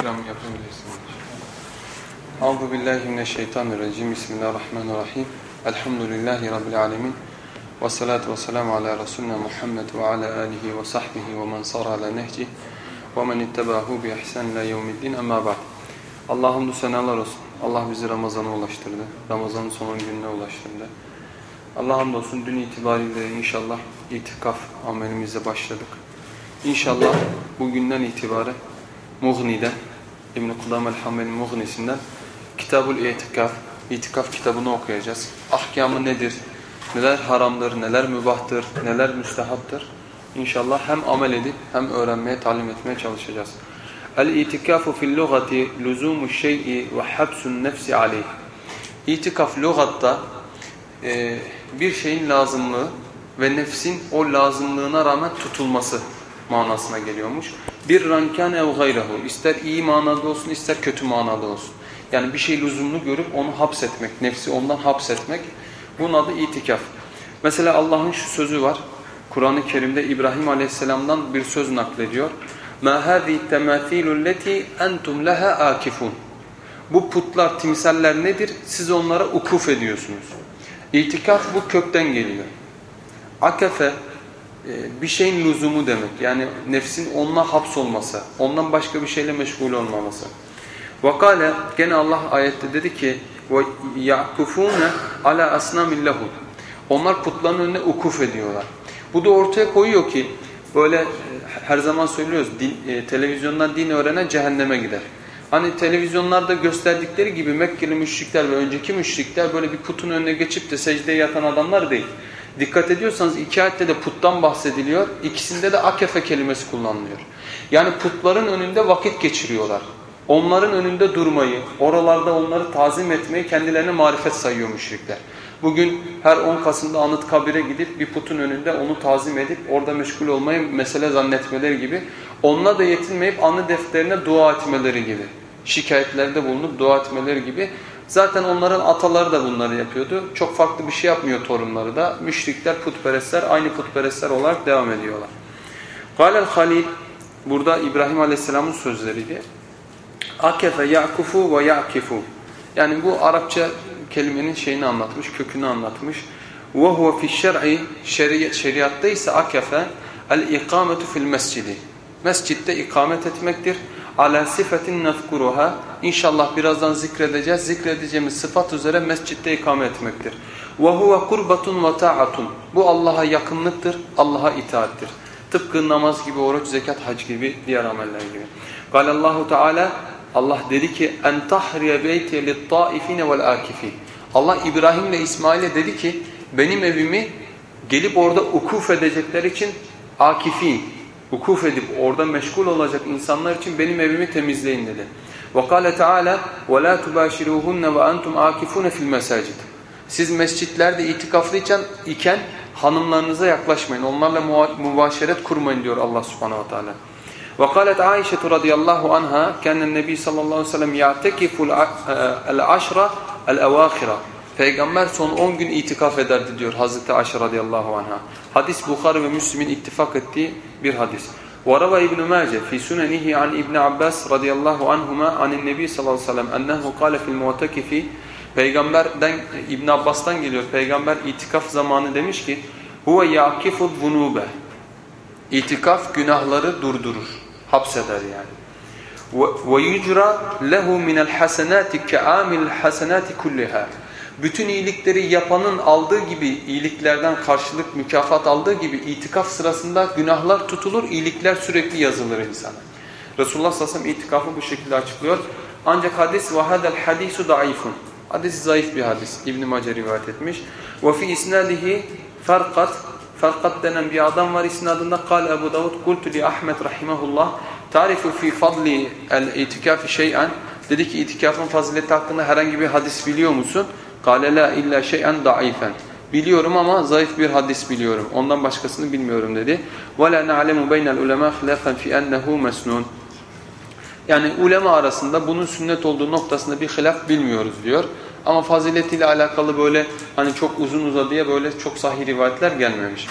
ikram yapabilirsiniz. Euzu billahi mineşşeytanirracim. Bismillahirrahmanirrahim. Elhamdülillahi rabbil alamin. Ve salatu vesselamu ala resulina Muhammed ve ala alihi ve sahbihi ve men sara ala nehcih ve men ittabahu bi ihsan ila yevmiddin. Amma ba'd. Allah'a hamdü senalar olsun. Allah bizi Ramazan'a ulaştırdı. Ramazan'ın son gününe ulaştırdı. Allah hamdolsun dün itibariyle inşallah itikaf amelimize başladık. İnşallah bugünden itibaren Mughni'den, İbn-i Kudam el-Hammel'in Mughni'sinden Kitabul İtikaf, İtikaf kitabını okuyacağız. Ahkamı nedir? Neler haramdır, neler mübahtır, neler müstehaptır? İnşallah hem amel edip hem öğrenmeye, talim etmeye çalışacağız. El-itikafu fil lugati luzumu şey'i ve habsun nefsi aleyh. İtikaf lügatta e, bir şeyin lazımlığı ve nefsin o lazımlığına rağmen tutulması manasına geliyormuş. Bir rankan ev gayrahu. İster iyi manada olsun ister kötü manada olsun. Yani bir şey lüzumlu görüp onu hapsetmek, nefsi ondan hapsetmek. Bunun adı itikaf. Mesela Allah'ın şu sözü var. Kur'an-ı Kerim'de İbrahim Aleyhisselam'dan bir söz naklediyor. مَا هَذِي التَّمَاثِيلُ الَّتِي اَنْتُمْ لَهَا akifun. Bu putlar, timsaller nedir? Siz onlara ukuf ediyorsunuz. İtikaf bu kökten geliyor. Akefe bir şeyin lüzumu demek. Yani nefsin onunla hapsolması, ondan başka bir şeyle meşgul olmaması. Vakale gene Allah ayette dedi ki ve yakufune ala asnamillahu. Onlar putların önüne ukuf ediyorlar. Bu da ortaya koyuyor ki böyle her zaman söylüyoruz din, e, televizyondan din öğrenen cehenneme gider. Hani televizyonlarda gösterdikleri gibi Mekkeli müşrikler ve önceki müşrikler böyle bir putun önüne geçip de secdeye yatan adamlar değil. Dikkat ediyorsanız iki ayette de puttan bahsediliyor. İkisinde de akefe kelimesi kullanılıyor. Yani putların önünde vakit geçiriyorlar. Onların önünde durmayı, oralarda onları tazim etmeyi kendilerine marifet sayıyor müşrikler. Bugün her 10 Kasım'da Anıtkabir'e gidip bir putun önünde onu tazim edip orada meşgul olmayı mesele zannetmeleri gibi. Onunla da yetinmeyip anı defterine dua etmeleri gibi. Şikayetlerde bulunup dua etmeleri gibi. Zaten onların ataları da bunları yapıyordu. Çok farklı bir şey yapmıyor torunları da. Müşrikler, putperestler aynı putperestler olarak devam ediyorlar. Galel Halil burada İbrahim Aleyhisselam'ın sözleriydi. Akefe yakufu ve yakifu. Yani bu Arapça kelimenin şeyini anlatmış, kökünü anlatmış. Ve huve fi şer'i şeriatta ise akefe el ikametu fil mescidi. Mescitte ikamet etmektir. Ala sifetin nezkuruha. İnşallah birazdan zikredeceğiz. Zikredeceğimiz sıfat üzere mescitte ikame etmektir. Ve huve kurbatun ve ta'atun. Bu Allah'a yakınlıktır, Allah'a itaattir. Tıpkı namaz gibi, oruç, zekat, hac gibi, diğer ameller gibi. Galallahu Teala Allah dedi ki en tahriye beyti lit-taifine vel-akifin. Allah İbrahim ile İsmail'e dedi ki benim evimi gelip orada ukuf edecekler için akifin, ukuf edip orada meşgul olacak insanlar için benim evimi temizleyin dedi. وَقَالَ تَعَالَى وَلَا تُبَاشِرُوهُنَّ وَأَنْتُمْ عَاكِفُونَ فِي الْمَسَاجِدِ Siz mescitlerde itikaflıyken iken hanımlarınıza yaklaşmayın. Onlarla mübaşeret kurmayın diyor Allah subhanahu wa ta'ala. وقالت عائشة رضي الله عنها كان النبي صلى الله عليه وسلم يعتكف العشرة الأواخرة Peygamber son 10 gün itikaf ederdi diyor Hazreti Ayşe radıyallahu anha. Hadis Bukhari ve Müslim'in ittifak ettiği bir hadis. وروى ابن ماجه في سننه عن ابن عباس رضي الله عنهما عن النبي sallallahu aleyhi ve sellem ennehu kâle fil mutekifi Peygamberden İbn Abbas'tan geliyor. Peygamber itikaf zamanı demiş ki huve yakifu zunube. İtikaf günahları durdurur, hapseder yani. Ve yucra lehu minel hasenati ke'amil hasenati kulliha. Bütün iyilikleri yapanın aldığı gibi iyiliklerden karşılık mükafat aldığı gibi itikaf sırasında günahlar tutulur, iyilikler sürekli yazılır insana. Resulullah sallallahu aleyhi ve itikafı bu şekilde açıklıyor. Ancak hadis ve hadel hadisu daifun. Hadis zayıf bir hadis. İbn Mace rivayet etmiş. Ve fi isnadihi farkat Farkat denen bir adam var isnadında kal Ebu Davud kultu li Ahmet rahimahullah tarifu fi fadli el itikafi şey'en dedi ki itikafın fazileti hakkında herhangi bir hadis biliyor musun? Kale la illa şey'en daifen biliyorum ama zayıf bir hadis biliyorum ondan başkasını bilmiyorum dedi la na'lemu beynel ulema hilafen fi ennehu mesnun yani ulema arasında bunun sünnet olduğu noktasında bir hilaf bilmiyoruz diyor. Ama faziletiyle alakalı böyle hani çok uzun uzadıya böyle çok sahih rivayetler gelmemiş.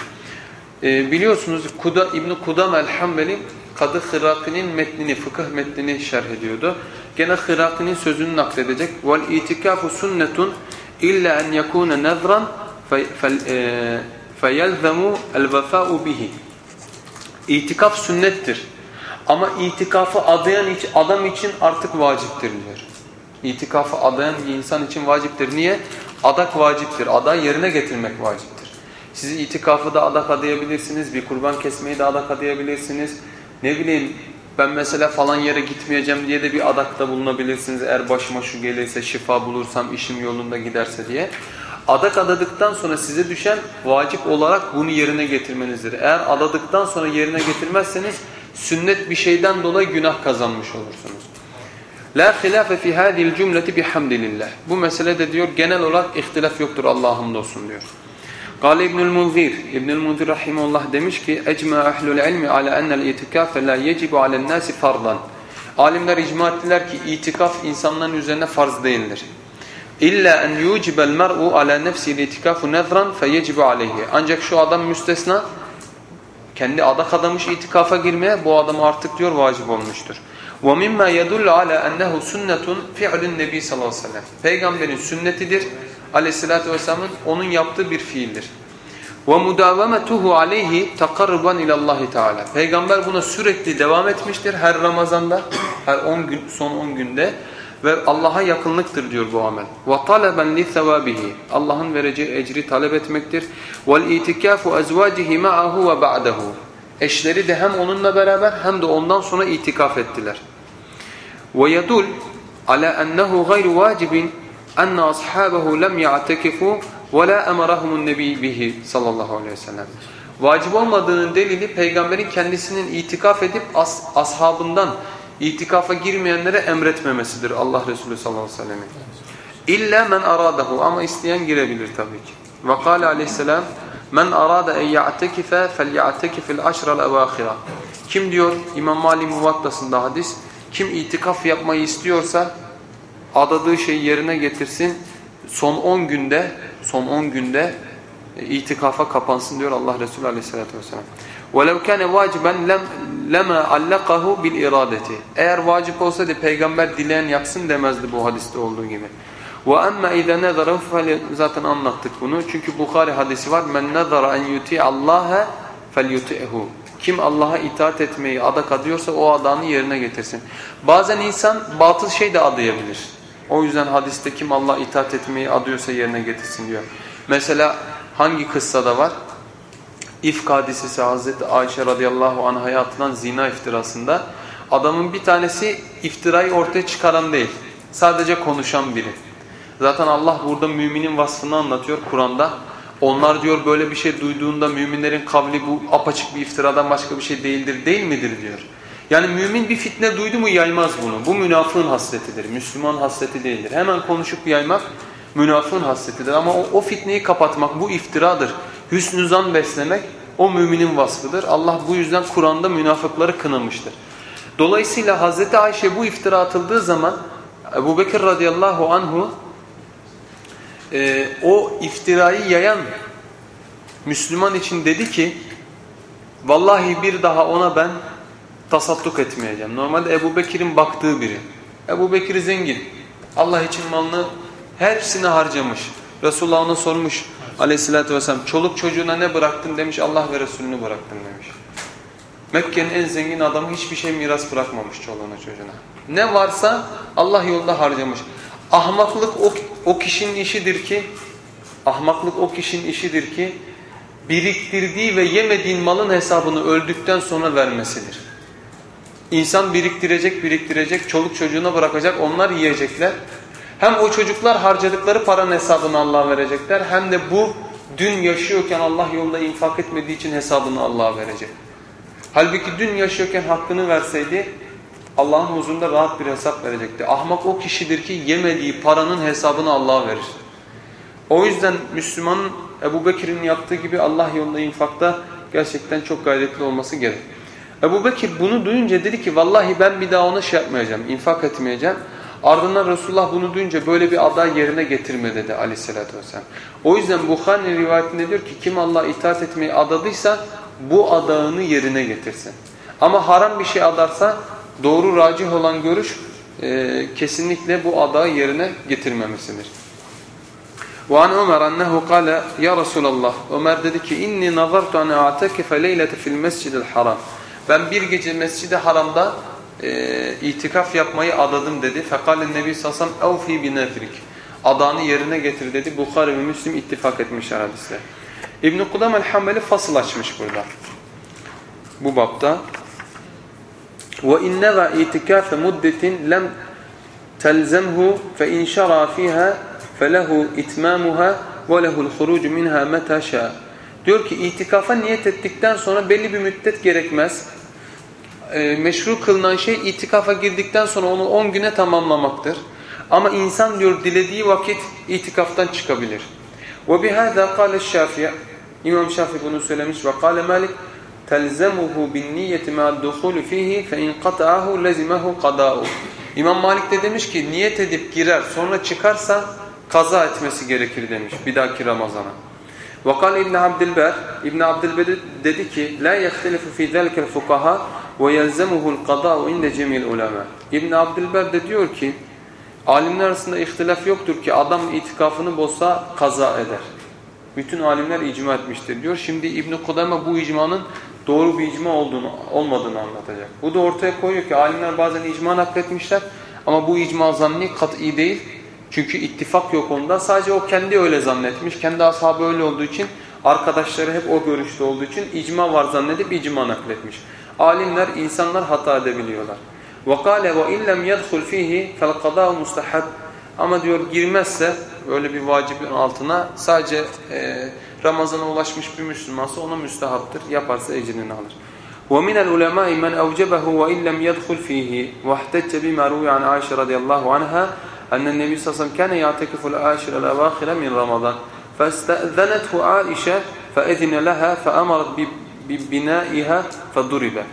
Ee, biliyorsunuz Kuda, İbn-i Kudam el-Hambeli Kadı Hıraki'nin metnini, fıkıh metnini şerh ediyordu. Gene Hıraki'nin sözünü nakledecek. İtikafu sünnetun illa en yekune nezran feyelzemu el vefa'u bihi. İtikaf sünnettir. Ama itikafı adayan adam için artık vaciptir diyor. İtikafı adayan bir insan için vaciptir. Niye? Adak vaciptir. Aday yerine getirmek vaciptir. Siz itikafı da adak adayabilirsiniz. Bir kurban kesmeyi de adak adayabilirsiniz. Ne bileyim ben mesela falan yere gitmeyeceğim diye de bir adakta bulunabilirsiniz. Eğer başıma şu gelirse, şifa bulursam, işim yolunda giderse diye. Adak adadıktan sonra size düşen vacip olarak bunu yerine getirmenizdir. Eğer adadıktan sonra yerine getirmezseniz sünnet bir şeyden dolayı günah kazanmış olursunuz. La hilafe fi hadhihi cümleti bihamdillah. Bu meselede diyor genel olarak ihtilaf yoktur Allah'ın olsun diyor. Kale İbnül Munzir, İbnül Munzir rahimehullah demiş ki: "Ecma ehlul ilmi ala enel itikaf la yecibu alen nasi fardan." Alimler icma ettiler ki itikaf insanların üzerine farz değildir. İlla en yucibel mer'u ala nefsihi itikafu nezran feyecibu aleyhi. Ancak şu adam müstesna kendi adak adamış itikafa girmeye bu adam artık diyor vacip olmuştur. وَمِمَّا يَدُلُّ عَلَى أَنَّهُ سُنَّةٌ فِعْلُ النَّبِي sallallahu aleyhi ve sellem. Peygamberin sünnetidir. aleyhissalatü vesselamın onun yaptığı bir fiildir. Ve mudavemetuhu aleyhi takarruban ilallahi teala. Peygamber buna sürekli devam etmiştir her Ramazan'da, her 10 gün son 10 günde ve Allah'a yakınlıktır diyor bu amel. Ve taleben li sevabihi. Allah'ın vereceği ecri talep etmektir. Vel itikafu azwacihi ma'ahu ve ba'dahu. Eşleri de hem onunla beraber hem de ondan sonra itikaf ettiler. Ve yedul ala ennehu gayru vacibin أَنَّ أَصْحَابَهُ لَمْ يَعْتَكِفُوا وَلَا أَمَرَهُمُ النَّبِي بِهِ sallallahu aleyhi ve sellem. Vacip olmadığının delili peygamberin kendisinin itikaf edip as ashabından itikafa girmeyenlere emretmemesidir Allah Resulü sallallahu aleyhi ve sellem'in. İlla men aradahu ama isteyen girebilir tabii ki. Ve kâle aleyhisselam men arada en ya'tekife fel ya'tekifil aşral evâhira. Kim diyor İmam Mali Muvattası'nda hadis kim itikaf yapmayı istiyorsa adadığı şeyi yerine getirsin. Son 10 günde son 10 günde e, itikafa kapansın diyor Allah Resulü Aleyhisselatü vesselam. وَلَوْ كَانَ وَاجِبًا لَمَا عَلَّقَهُ بِالْاِرَادَةِ Eğer vacip olsaydı peygamber dileyen yapsın demezdi bu hadiste olduğu gibi. وَأَمَّا اِذَا نَذَرَهُ Zaten anlattık bunu. Çünkü Bukhari hadisi var. مَنْ نَذَرَ اَنْ يُتِعَ اللّٰهَ فَلْيُتِعْهُ Kim Allah'a itaat etmeyi adak adıyorsa o adağını yerine getirsin. Bazen insan batıl şey de adayabilir. O yüzden hadiste kim Allah'a itaat etmeyi adıyorsa yerine getirsin diyor. Mesela hangi kıssada var? İfk hadisesi Hazreti Ayşe radıyallahu anh'a atılan zina iftirasında adamın bir tanesi iftirayı ortaya çıkaran değil. Sadece konuşan biri. Zaten Allah burada müminin vasfını anlatıyor Kur'an'da. Onlar diyor böyle bir şey duyduğunda müminlerin kavli bu apaçık bir iftiradan başka bir şey değildir değil midir diyor. Yani mümin bir fitne duydu mu yaymaz bunu. Bu münafığın hasletidir. Müslüman hasleti değildir. Hemen konuşup yaymak münafığın hasletidir. Ama o, o fitneyi kapatmak bu iftiradır. Hüsnü zan beslemek o müminin vasfıdır. Allah bu yüzden Kur'an'da münafıkları kınamıştır. Dolayısıyla Hazreti Ayşe bu iftira atıldığı zaman Ebu Bekir radıyallahu anhu e, o iftirayı yayan Müslüman için dedi ki vallahi bir daha ona ben tasadduk etmeyeceğim. Normalde Ebu Bekir'in baktığı biri. Ebu Bekir zengin. Allah için malını hepsini harcamış. Resulullah ona sormuş aleyhissalatü vesselam çoluk çocuğuna ne bıraktın demiş Allah ve Resulünü bıraktım demiş. Mekke'nin en zengin adamı hiçbir şey miras bırakmamış çoluğuna çocuğuna. Ne varsa Allah yolunda harcamış. Ahmaklık o, o kişinin işidir ki ahmaklık o kişinin işidir ki biriktirdiği ve yemediğin malın hesabını öldükten sonra vermesidir. İnsan biriktirecek, biriktirecek, çoluk çocuğuna bırakacak, onlar yiyecekler. Hem o çocuklar harcadıkları paranın hesabını Allah'a verecekler hem de bu dün yaşıyorken Allah yolunda infak etmediği için hesabını Allah'a verecek. Halbuki dün yaşıyorken hakkını verseydi Allah'ın huzurunda rahat bir hesap verecekti. Ahmak o kişidir ki yemediği paranın hesabını Allah'a verir. O yüzden Müslümanın Ebu Bekir'in yaptığı gibi Allah yolunda infakta gerçekten çok gayretli olması gerek. Ebu Bekir bunu duyunca dedi ki vallahi ben bir daha ona şey yapmayacağım, infak etmeyeceğim. Ardından Resulullah bunu duyunca böyle bir aday yerine getirme dedi aleyhissalatü vesselam. O yüzden Bukhari rivayetinde diyor ki kim Allah itaat etmeyi adadıysa bu adağını yerine getirsin. Ama haram bir şey adarsa doğru racih olan görüş e, kesinlikle bu adağı yerine getirmemesidir. وعن عمر أنه قال يا رسول الله Ömer dedi ki inni nazartu an a'takife leylete fil mescidil haram. Ben bir gece mescidi haramda e, itikaf yapmayı adadım dedi. Fekale nebi sallallahu aleyhi ve sellem bi nefrik. Adağını yerine getir dedi. Bukhari ve Müslim ittifak etmişler hadisle. İbn-i Kudam el-Hammeli fasıl açmış burada. Bu bapta. وَاِنَّغَا اِتِكَافَ مُدَّةٍ لَمْ تَلْزَمْهُ فَاِنْ شَرَى ف۪يهَا فَلَهُ اِتْمَامُهَا وَلَهُ الْخُرُوجُ مِنْهَا مَتَى شَاءَ Diyor ki itikafa niyet ettikten sonra belli bir müddet gerekmez. e, meşru kılınan şey itikafa girdikten sonra onu 10 güne tamamlamaktır. Ama insan diyor dilediği vakit itikaftan çıkabilir. Ve bihâzâ kâle şâfiye İmam Şafi bunu söylemiş ve kâle Malik telzemuhu bin niyeti ma'ad duhulü fihi fe in kata'ahu lezimehu kadâ'u İmam Malik de demiş ki niyet edip girer sonra çıkarsa kaza etmesi gerekir demiş bir dahaki Ramazan'a. Vakal İbn Abdilber İbn Abdilber dedi ki la yahtilafu fi zalikel fukaha yelzemuhu'l qada'u inde cemil ulema. İbn Abdülber de diyor ki alimler arasında ihtilaf yoktur ki adam itikafını bozsa kaza eder. Bütün alimler icma etmiştir diyor. Şimdi İbn Kudame bu icmanın doğru bir icma olduğunu olmadığını anlatacak. Bu da ortaya koyuyor ki alimler bazen icma nakletmişler ama bu icma zanni kat'i değil. Çünkü ittifak yok onda. Sadece o kendi öyle zannetmiş. Kendi ashabı öyle olduğu için arkadaşları hep o görüşte olduğu için icma var zannedip icma nakletmiş. Alimler, insanlar hata edebiliyorlar. وَقَالَ وَاِنْ لَمْ يَدْخُلْ ف۪يهِ فَالْقَضَاءُ مُسْتَحَبٌ Ama diyor girmezse öyle bir vacibin altına sadece e, Ramazan'a ulaşmış bir Müslümansa ona müstehaptır. Yaparsa ecrini alır. ومن العلماء من أوجبه وإن لم يدخل فيه واحتج بما روي عن عائشة رضي الله عنها أن النبي صلى الله عليه وسلم كان يعتكف العاشر الأواخر من رمضان فاستأذنته عائشة فأذن لها فأمرت ببنائها فضرب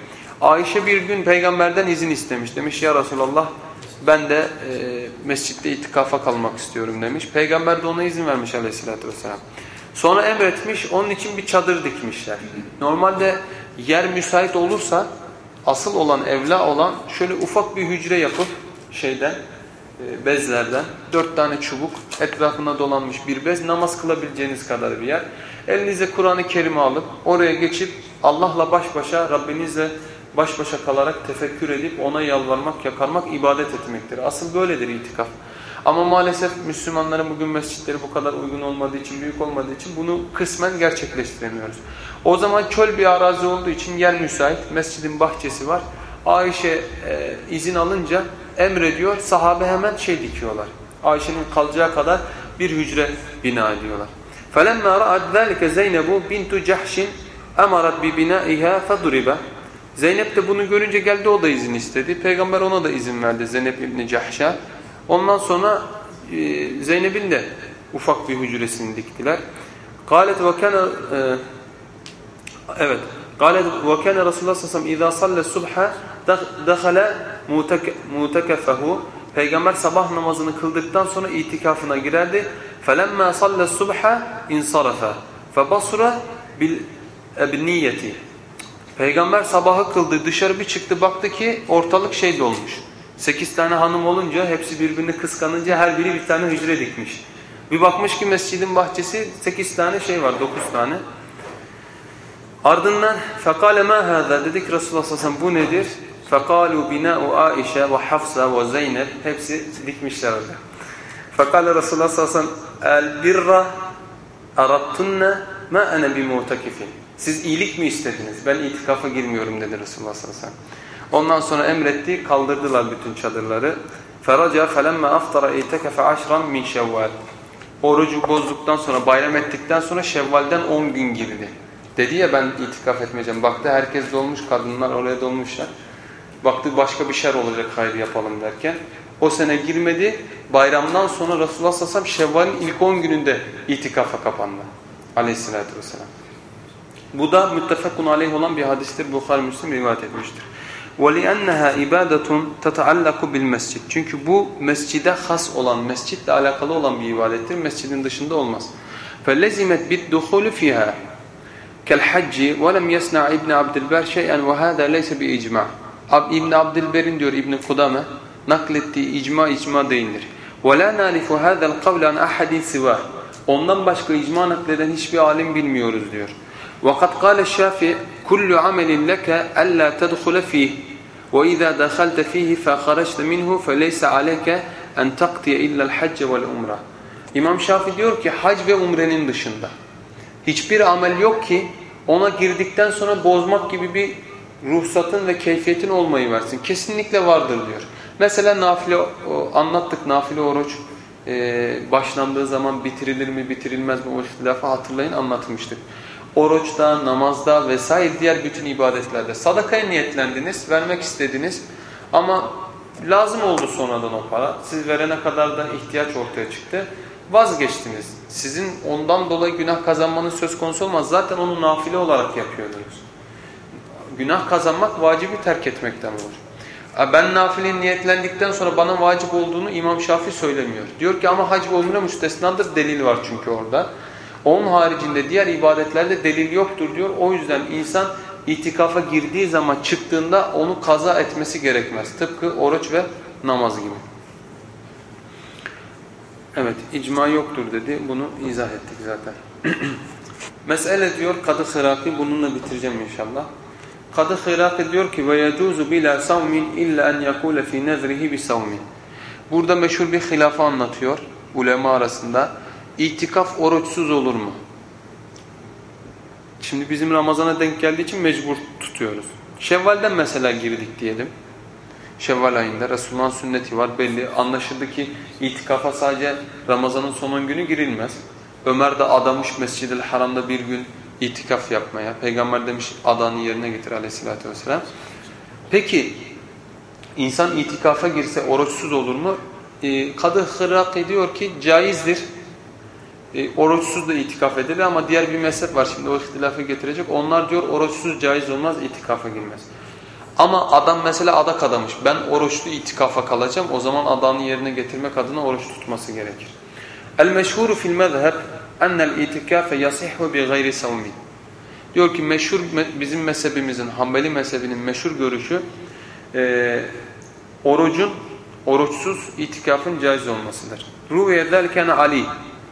Ayşe bir gün peygamberden izin istemiş. Demiş ya Resulallah ben de e, mescitte itikafa kalmak istiyorum demiş. Peygamber de ona izin vermiş aleyhissalatü vesselam. Sonra emretmiş onun için bir çadır dikmişler. Normalde yer müsait olursa asıl olan evla olan şöyle ufak bir hücre yapıp şeyden e, bezlerden dört tane çubuk etrafına dolanmış bir bez namaz kılabileceğiniz kadar bir yer. Elinize Kur'an-ı Kerim'i alıp oraya geçip Allah'la baş başa Rabbinizle baş başa kalarak tefekkür edip ona yalvarmak, yakarmak ibadet etmektir. Asıl böyledir itikaf. Ama maalesef Müslümanların bugün mescitleri bu kadar uygun olmadığı için, büyük olmadığı için bunu kısmen gerçekleştiremiyoruz. O zaman çöl bir arazi olduğu için yer müsait, mescidin bahçesi var. Ayşe e, izin alınca emrediyor, sahabe hemen şey dikiyorlar. Ayşe'nin kalacağı kadar bir hücre bina ediyorlar. فَلَمَّا رَأَتْ ذَٰلِكَ زَيْنَبُ بِنْتُ جَحْشٍ اَمَرَتْ بِبِنَائِهَا فَضُرِبَ Zeynep de bunu görünce geldi o da izin istedi. Peygamber ona da izin verdi Zeynep İbni Cahş'a. Ondan sonra e, Zeynep'in de ufak bir hücresini diktiler. قالت وكان evet قالت وكان رسول الله صلى الله عليه وسلم اذا صلى الصبح دخل mutekefehu Peygamber sabah namazını kıldıktan sonra itikafına girerdi. فَلَمَّا صَلَّ الصُّبْحَ اِنْصَرَفَ فَبَصُرَ بِالْنِيَّةِ Peygamber sabahı kıldı, dışarı bir çıktı, baktı ki ortalık şey dolmuş. Sekiz tane hanım olunca, hepsi birbirini kıskanınca her biri bir tane hücre dikmiş. Bir bakmış ki mescidin bahçesi sekiz tane şey var, dokuz tane. Ardından فَقَالَ مَا هَذَا dedik Resulullah sallallahu aleyhi ve sellem bu nedir? فَقَالُوا بِنَاءُ عَائِشَ وَحَفْسَ وَزَيْنَبْ Hepsi dikmişler orada. فَقَالَ Resulullah sallallahu aleyhi ve sellem el birra arattunne ma ene bimutakifin. Siz iyilik mi istediniz? Ben itikafa girmiyorum dedi Resulullah sallallahu aleyhi ve sellem. Ondan sonra emretti, kaldırdılar bütün çadırları. Feraca felemme aftara itekefe aşran min şevval. Orucu bozduktan sonra, bayram ettikten sonra şevvalden 10 gün girdi. Dedi ya ben itikaf etmeyeceğim. Baktı herkes dolmuş, kadınlar oraya dolmuşlar. Baktı başka bir şer olacak hayır yapalım derken. O sene girmedi. Bayramdan sonra Resulullah sallallahu aleyhi ve sellem Şevval'in ilk 10 gününde itikafa kapandı. Aleyhissalatü vesselam. Bu da müttefakun aleyh olan bir hadistir. Bukhari Müslim rivayet etmiştir. وَلِأَنَّهَا اِبَادَةٌ تَتَعَلَّقُ بِالْمَسْجِدِ Çünkü bu mescide has olan, mescitle alakalı olan bir ibadettir. Mescidin dışında olmaz. فَلَزِمَتْ بِالدُّخُولُ فِيهَا كالحج ولم يصنع ابن عبد البر شيئا وهذا ليس بإجماع İbn Abdülber'in diyor İbn Kudame naklettiği icma icma değildir. ولا نعرف هذا القول عن أحد سواه Ondan başka icma nakleden hiçbir alim bilmiyoruz diyor. وقد قال الشافعي كل عمل لك ألا تدخل فيه وإذا دخلت فيه فخرجت منه فليس عليك أن تقضي إلا الحج والعمرة. İmam Şafii diyor ki hac ve umrenin dışında hiçbir amel yok ki ona girdikten sonra bozmak gibi bir ruhsatın ve keyfiyetin olmayı versin. Kesinlikle vardır diyor. Mesela nafile anlattık nafile oruç e, başlandığı zaman bitirilir mi bitirilmez mi o ihtilafı hatırlayın anlatmıştık. Oruçta, namazda vesaire diğer bütün ibadetlerde sadakaya niyetlendiniz, vermek istediniz ama lazım oldu sonradan o para. Siz verene kadar da ihtiyaç ortaya çıktı. Vazgeçtiniz. Sizin ondan dolayı günah kazanmanın söz konusu olmaz. Zaten onu nafile olarak yapıyordunuz. Günah kazanmak vacibi terk etmekten olur. Ben nafile niyetlendikten sonra bana vacip olduğunu İmam Şafii söylemiyor. Diyor ki ama hac ve umre müstesnadır delil var çünkü orada. Onun haricinde diğer ibadetlerde delil yoktur diyor. O yüzden insan itikafa girdiği zaman çıktığında onu kaza etmesi gerekmez. Tıpkı oruç ve namaz gibi. Evet icma yoktur dedi. Bunu izah ettik zaten. Mesele diyor Kadı Hıraki bununla bitireceğim inşallah. Kadı Hıraki diyor ki bila savmin illa en yakule fi nezrihi bi savmin. Burada meşhur bir hilafı anlatıyor ulema arasında. İtikaf oruçsuz olur mu? Şimdi bizim Ramazan'a denk geldiği için mecbur tutuyoruz. Şevval'den mesela girdik diyelim. Şevval ayında Resulullah'ın sünneti var belli. Anlaşıldı ki itikafa sadece Ramazan'ın son günü girilmez. Ömer de adamış Mescid-i Haram'da bir gün itikaf yapmaya. Peygamber demiş adanı yerine getir aleyhissalatü vesselam. Peki insan itikafa girse oruçsuz olur mu? Ee, Kadı Hırrak ediyor ki caizdir. E, oruçsuz da itikaf edilir ama diğer bir mezhep var şimdi o ihtilafı getirecek. Onlar diyor oruçsuz caiz olmaz itikafa girmez. Ama adam mesela adak adamış. Ben oruçlu itikafa kalacağım. O zaman adanı yerine getirmek adına oruç tutması gerekir. El meşhuru fil mezheb ennel itikafe yasihhu bi gayri savmin. Diyor ki meşhur bizim mezhebimizin, Hanbeli mezhebinin meşhur görüşü e, orucun oruçsuz itikafın caiz olmasıdır. Ruviye derken Ali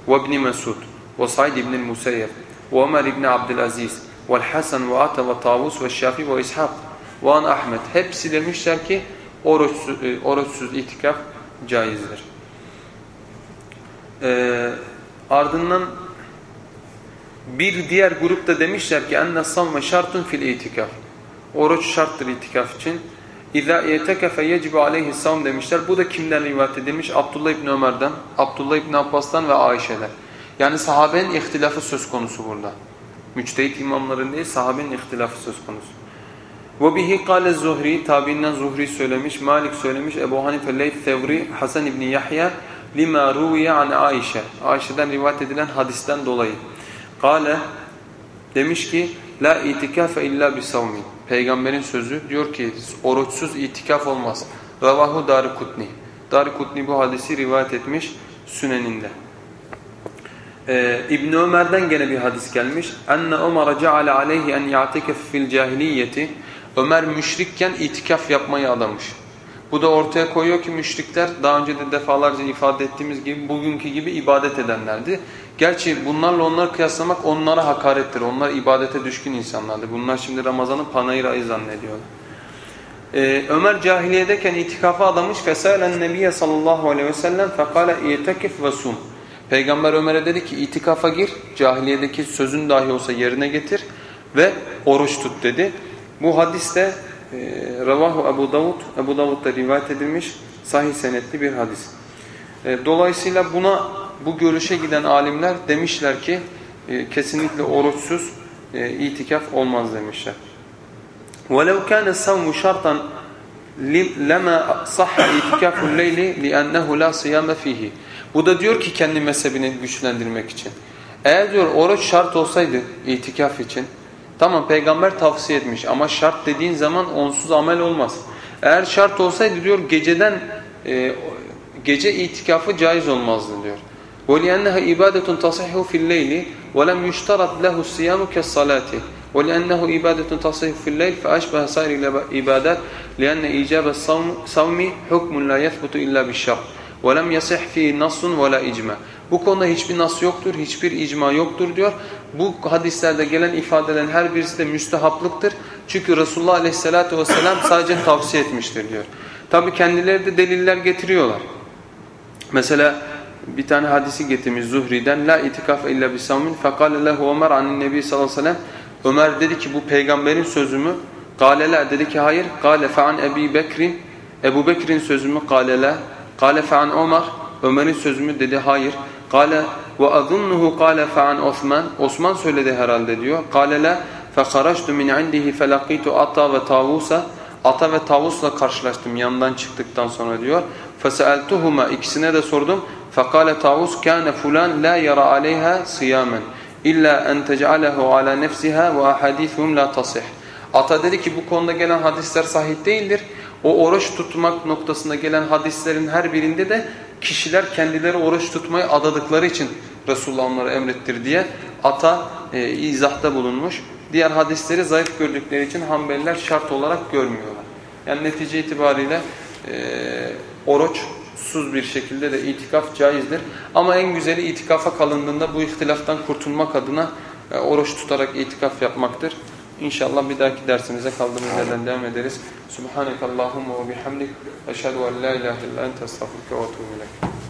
ve İbn Mesud ve Said ibn Musayyib ve Ömer ibn Abdülaziz ve Hasan ve Ata ve Tavus ve Şafi ve İshak ve An Ahmet hepsi demişler ki oruçsuz, e, oruçsuz itikaf caizdir. Ee, ardından bir diğer grupta demişler ki enne savme şartun fil itikaf. Oruç şarttır itikaf için. İza yetekefe yecibu aleyhi savm demişler. Bu da kimden rivayet edilmiş? Abdullah İbni Ömer'den, Abdullah İbni Abbas'tan ve Ayşe'den. Yani sahabenin ihtilafı söz konusu burada. Müçtehit imamların değil sahabenin ihtilafı söz konusu. Ve bihi kâle Zuhri, tabiinden Zuhri söylemiş, Malik söylemiş, Ebu Hanife Leyth Tevri, Hasan İbni Yahya, lima ruviye an Ayşe. Ayşe'den rivayet edilen hadisten dolayı. Kale demiş ki la itikafe illa bi savmin. Peygamberin sözü diyor ki oruçsuz itikaf olmaz. Ravahu Darikutni. Darikutni bu hadisi rivayet etmiş Süneninde. Ee, İbn Ömer'den gene bir hadis gelmiş. Enne Ömer ceale aleyhi en ya'tikef fil cahiliyeti. Ömer müşrikken itikaf yapmayı adamış. Bu da ortaya koyuyor ki müşrikler daha önce de defalarca ifade ettiğimiz gibi bugünkü gibi ibadet edenlerdi. Gerçi bunlarla onları kıyaslamak onlara hakarettir. Onlar ibadete düşkün insanlardı. Bunlar şimdi Ramazan'ı panayır ayı zannediyorlar. Ee, Ömer cahiliyedeyken itikafa adamış fesalen nebiye sallallahu aleyhi ve sellem fekale iyetekif ve sum. Peygamber Ömer'e dedi ki itikafa gir, cahiliyedeki sözün dahi olsa yerine getir ve oruç tut dedi. Bu hadiste e, Ravahu Ebu Davud, Ebu Davud'da rivayet edilmiş sahih senetli bir hadis. E, dolayısıyla buna bu görüşe giden alimler demişler ki e, kesinlikle oruçsuz e, itikaf olmaz demişler. وَلَوْ كَانَ السَّوْمُ شَرْطًا لَمَا صَحَّ اِتِكَافُ اللَّيْلِ لِأَنَّهُ لَا صِيَامَ ف۪يهِ Bu da diyor ki kendi mezhebini güçlendirmek için. Eğer diyor oruç şart olsaydı itikaf için tamam peygamber tavsiye etmiş ama şart dediğin zaman onsuz amel olmaz. Eğer şart olsaydı diyor geceden e, gece itikafı caiz olmazdı diyor. وَلِيَنَّهَا اِبَادَةٌ تَصِحُ فِي اللَّيْلِ وَلَمْ يُشْتَرَطْ لَهُ الصِّيَامُ كَالصَّلَاةِ وَلِأَنَّهُ إِبَادَةٌ تَصِحُ فِي اللَّيْلِ فَأَشْبَهَ سَائِرِ الْإِبَادَاتِ لِأَنَّ إِيجَابَ الصَّوْمِ حُكْمٌ لَا يَثْبُتُ إِلَّا بِالشَّرْعِ وَلَمْ يَصِحْ فِيهِ نَصٌّ وَلَا إِجْمَعٌ Bu konuda hiçbir nas yoktur, hiçbir icma yoktur diyor. Bu hadislerde gelen ifadelerin her birisi de müstehaplıktır. Çünkü Resulullah Aleyhisselatü Vesselam sadece tavsiye etmiştir diyor. Tabi kendileri de deliller getiriyorlar. Mesela bir tane hadisi getirmiş Zuhri'den la itikaf illa bisavmin fekale lehu Ömer anin nebi sallallahu aleyhi ve sellem Ömer dedi ki bu peygamberin sözü mü? Kale dedi ki hayır. Kale fe'an Ebi Bekrin Ebu Bekir'in sözü mü? Kale la. Kale fe'an Ömer Ömer'in sözü mü? Dedi hayır. Kale ve azunnuhu kâle fe'an Osman. Osman söyledi herhalde diyor. Kâle le fekarajtu min indihi felakitu ata ve tavusa. Ata ve tavusla karşılaştım yandan çıktıktan sonra diyor. Feseeltuhuma ikisine de sordum. Fekale tavus kâne fulan la yara aleyha siyamen. İlla en tec'alehu ala nefsiha ve ahadithum la tasih. Ata dedi ki bu konuda gelen hadisler sahih değildir. O oruç tutmak noktasında gelen hadislerin her birinde de kişiler kendileri oruç tutmayı adadıkları için Resulullah onları emrettir diye ata e, izahta bulunmuş. Diğer hadisleri zayıf gördükleri için Hanbeliler şart olarak görmüyorlar. Yani netice itibariyle e, oruç bir şekilde de itikaf caizdir. Ama en güzeli itikafa kalındığında bu ihtilaftan kurtulmak adına e, oruç tutarak itikaf yapmaktır. İnşallah bir dahaki dersimize kaldığımız yerden devam ederiz. Subhanekallahumma ve bihamdik. Eşhedü en la ilahe illa ente estağfurke ve etûbü